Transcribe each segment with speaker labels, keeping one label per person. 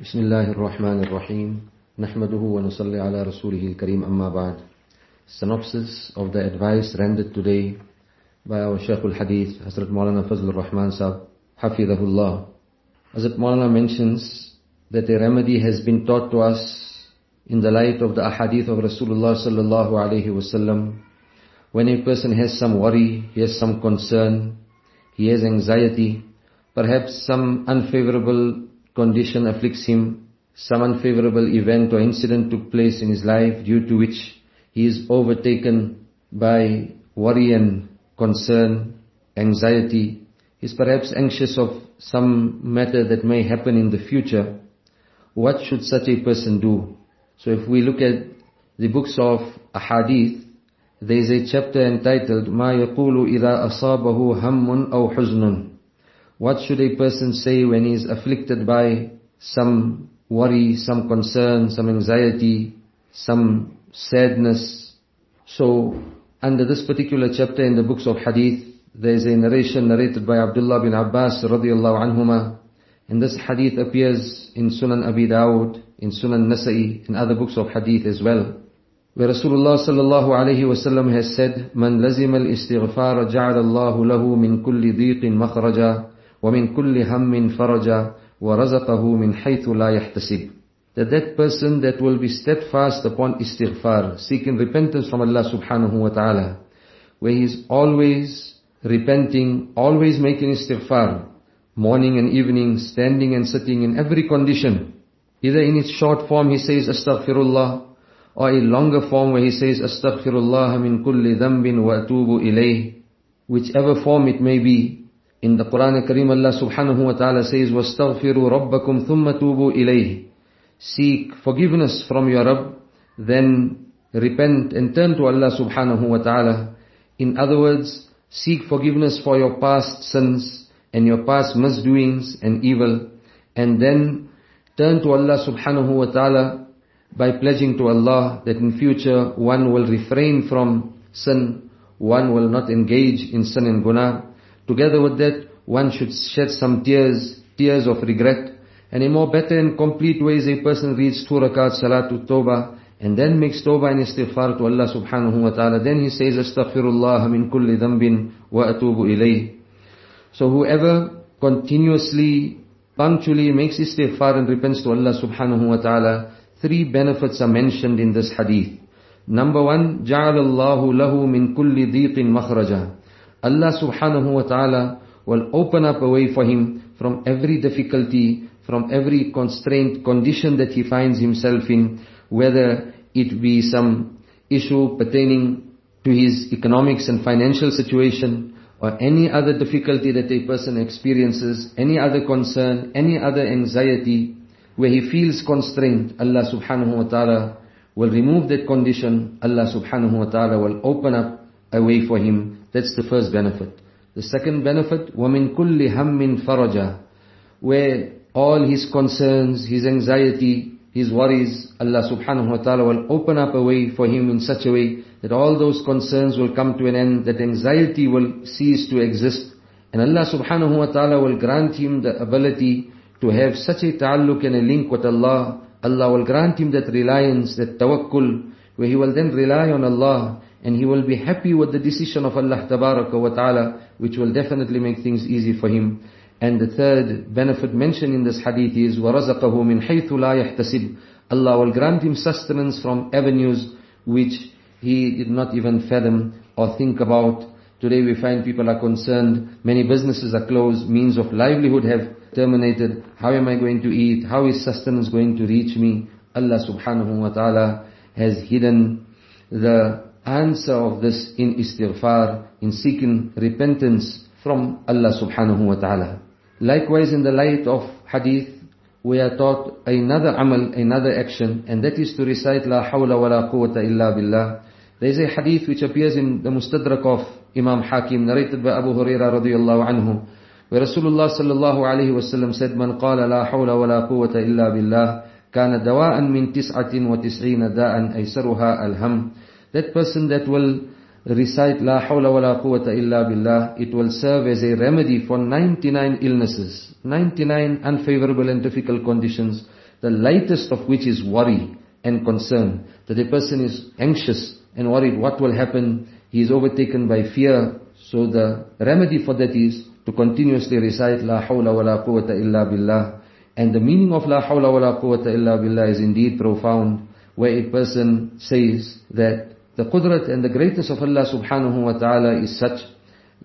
Speaker 1: بسم الله الرحمن الرحيم نحمده ونصلي على رسوله الكريم أما بعد Synopsis of the advice rendered today by our Shaykh al-Hadith Hazrat Maulana Fazl al-Rahman Sahib Hafidahullah Hazrat Maulana mentions that a remedy has been taught to us in the light of the ahadith of Rasulullah sallallahu alaihi wasallam when a person has some worry, he has some concern, he has anxiety, perhaps some unfavorable condition afflicts him, some unfavorable event or incident took place in his life due to which he is overtaken by worry and concern, anxiety. He is perhaps anxious of some matter that may happen in the future. What should such a person do? So if we look at the books of ahadith, there is a chapter entitled ما يقول إذا أصابه هم أو حزن What should a person say when he is afflicted by some worry, some concern, some anxiety, some sadness? So, under this particular chapter in the books of hadith, there is a narration narrated by Abdullah bin Abbas radiallahu anhuma. And this hadith appears in Sunan Abi Dawud, in Sunan Nasa'i, in other books of hadith as well. Where Rasulullah sallallahu alayhi wasallam has said, من لزم الاستغفار جعل الله له من كل ضيق مخرجا ومن كل هم فرجا ورزقه من حيث لا يحتسب. That that person that will be steadfast upon istighfar, seeking repentance from Allah subhanahu wa ta'ala, where he is always repenting, always making istighfar, morning and evening, standing and sitting in every condition. Either in its short form he says astaghfirullah, or a longer form where he says astaghfirullah min kulli dhanbin wa atubu ilayh. Whichever form it may be, in the Quran Kareem Allah subhanahu wa ta'ala says wastaghfiru rabbakum thumma tubu ilayh. Seek forgiveness from your Rabb, then repent and turn to Allah subhanahu wa ta'ala. In other words, seek forgiveness for your past sins and your past misdoings and evil, and then turn to Allah subhanahu wa ta'ala by pledging to Allah that in future one will refrain from sin, one will not engage in sin and guna. Together with that, one should shed some tears, tears of regret, and a more better and complete way is a person reads two rakat salatul tawbah, and then makes tawbah and istighfar to Allah subhanahu wa ta'ala. Then he says, astaghfirullah min kulli dhanbin wa atubu ilayh. So whoever continuously, punctually makes istighfar and repents to Allah subhanahu wa ta'ala, three benefits are mentioned in this hadith. Number one, جَعَلَ اللَّهُ لَهُ مِن كُلِّ ضِيقٍ مَخْرَجًا Allah subhanahu wa ta'ala will open up a way for him from every difficulty, from every constraint, condition that he finds himself in, whether it be some issue pertaining to his economics and financial situation, or any other difficulty that a person experiences, any other concern, any other anxiety, where he feels constrained, Allah subhanahu wa ta'ala will remove that condition, Allah subhanahu wa ta'ala will open up a way for him. That's the first benefit. The second benefit, وَمِن كُلِّ هَمٍّ فَرَجًا Where all his concerns, his anxiety, his worries, Allah subhanahu wa ta'ala will open up a way for him in such a way that all those concerns will come to an end, that anxiety will cease to exist. And Allah subhanahu wa ta'ala will grant him the ability to have such a ta'alluq and a link with Allah. Allah will grant him that reliance, that tawakkul, where he will then rely on Allah and he will be happy with the decision of Allah tabaraka wa ta'ala, which will definitely make things easy for him. And the third benefit mentioned in this hadith is وَرَزَقَهُ مِنْ حَيْثُ لَا يَحْتَسِبُ Allah will grant him sustenance from avenues which he did not even fathom or think about. Today we find people are concerned, many businesses are closed, means of livelihood have terminated. How am I going to eat? How is sustenance going to reach me? Allah subhanahu wa ta'ala has hidden the answer of this in istighfar, in seeking repentance from Allah subhanahu wa ta'ala. Likewise in the light of hadith, we are taught another amal, another action, and that is to recite La hawla wa la quwwata illa billah. There is a hadith which appears in the Mustadrak of Imam Hakim, narrated by Abu Huraira radiyallahu anhu, where Rasulullah sallallahu alayhi wasallam said, la hawla wa la quwwata illa billah, kana dawa'an min tis'atin wa tis'ina da'an aysaruha alham. That person that will recite La hawla wa la quwwata illa billah, it will serve as a remedy for 99 illnesses, 99 unfavorable and difficult conditions. the lightest of which is worry and concern. That a person is anxious and worried what will happen. He is overtaken by fear. So the remedy for that is to continuously recite La hawla wa la quwwata illa billah. And the meaning of La hawla wa la quwwata illa billah is indeed profound, where a person says that the qudrat and the greatness of Allah subhanahu wa ta'ala is such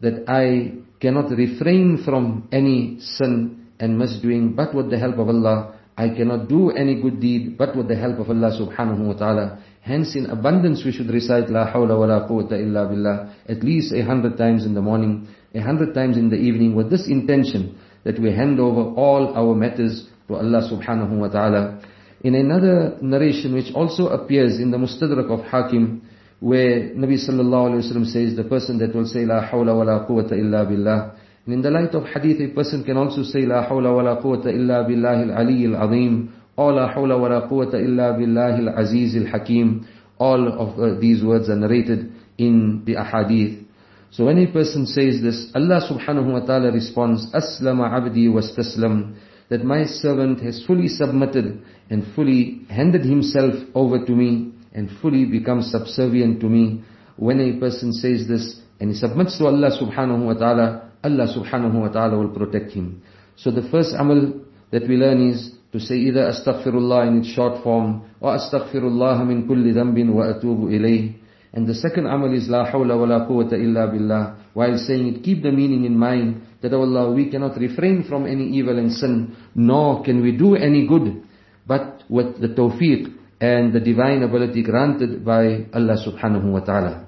Speaker 1: that I cannot refrain from any sin and misdoing but with the help of Allah. I cannot do any good deed but with the help of Allah subhanahu wa ta'ala. Hence in abundance we should recite La hawla wa la quwwata illa billah at least a hundred times in the morning, a hundred times in the evening with this intention that we hand over all our matters to Allah subhanahu wa ta'ala. In another narration which also appears in the Mustadrak of Hakim, where Nabi sallallahu alayhi wa says, the person that will say La hawla wa la quwwata illa billah, and in the light of hadith, a person can also say La hawla wa la quwwata illa billahi al-ali al-azim, or La hawla wa la quwwata illa billahi al-aziz al-hakim. All of uh, these words are narrated in the ahadith. So when a person says this, Allah subhanahu wa ta'ala responds, Aslama abdi wastaslam, that my servant has fully submitted and fully handed himself over to me and fully becomes subservient to me. When a person says this and he submits to Allah subhanahu wa ta'ala, Allah subhanahu wa ta'ala will protect him. So the first amal that we learn is to say either astaghfirullah in its short form or astaghfirullah min kulli dhanbin wa atubu ilayh. And the second amal is La hawla wa la quwwata illa billah. While saying it, keep the meaning in mind that, oh Allah, we cannot refrain from any evil and sin, nor can we do any good, but with the tawfiq and the divine ability granted by Allah subhanahu wa ta'ala.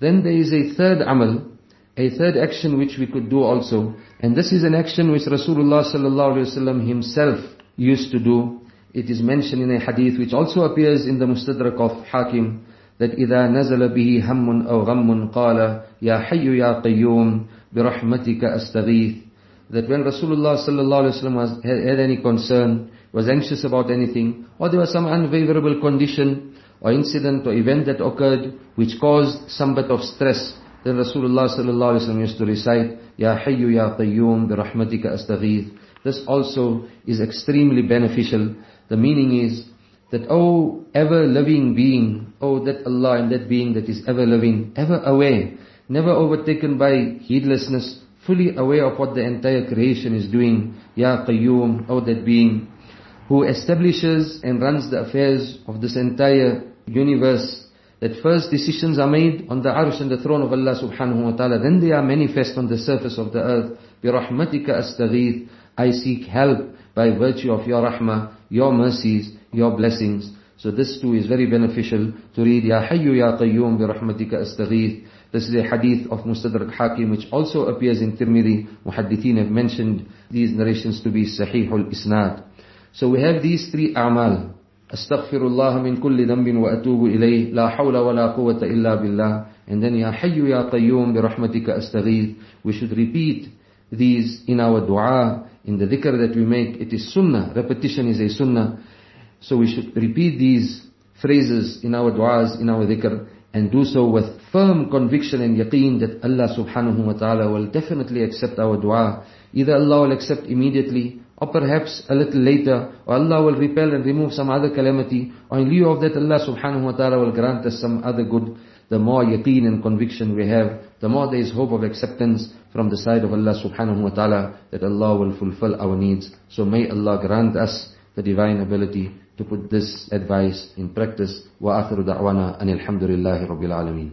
Speaker 1: Then there is a third amal, a third action which we could do also, and this is an action which Rasulullah sallallahu alaihi wasallam himself used to do. It is mentioned in a hadith which also appears in the Mustadrak of Hakim, that إذا نزل به هم أو غم قال يا حي يا قيوم برحمتك أستغيث that when Rasulullah sallallahu alaihi wasallam had any concern, was anxious about anything, or there was some unfavorable condition or incident or event that occurred which caused some bit of stress, then Rasulullah sallallahu alaihi wasallam used to recite, Ya Hayyu Ya Qayyum bi rahmatika astaghith. This also is extremely beneficial. The meaning is that, oh ever living being, oh that Allah and that being that is ever living, ever aware, never overtaken by heedlessness, fully aware of what the entire creation is doing. Ya Qayyum, oh that being, who establishes and runs the affairs of this entire universe, that first decisions are made on the arsh and the throne of Allah subhanahu wa ta'ala, then they are manifest on the surface of the earth. برحمتك أستغيث I seek help by virtue of your rahmah, your mercies, your blessings. So this too is very beneficial to read Ya Hayyu Ya Qayyum bi rahmatika astaghith. This is a hadith of Mustadrak Hakim which also appears in Tirmidhi. Muhaddithin have mentioned these narrations to be Sahihul Isnad. So we have these three a'mal. Astaghfirullah min kulli dhanbin wa atubu ilayh. La hawla wa la quwwata illa billah. And then Ya Hayyu Ya Qayyum bi rahmatika astaghith. We should repeat these in our dua, in the dhikr that we make. It is sunnah. Repetition is a sunnah. So we should repeat these phrases in our du'as, in our dhikr, and do so with firm conviction and yaqeen that Allah subhanahu wa ta'ala will definitely accept our dua. Either Allah will accept immediately, or perhaps a little later, or Allah will repel and remove some other calamity, or in lieu of that Allah subhanahu wa ta'ala will grant us some other good. The more yaqeen and conviction we have, the more there is hope of acceptance from the side of Allah subhanahu wa ta'ala that Allah will fulfill our needs. So may Allah grant us the divine ability to put this advice in practice. وآخر دعوانا أن الحمد لله رب العالمين